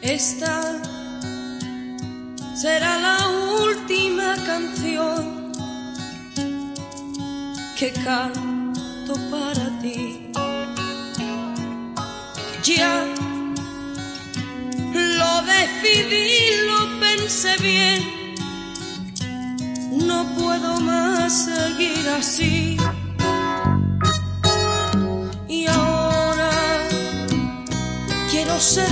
Esta será la última canción que canto para ti. Ya lo decidí, lo pensé bien. No puedo más seguir así. Y ahora quiero ser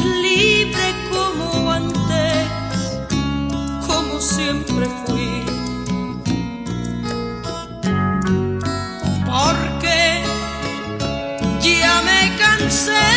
say.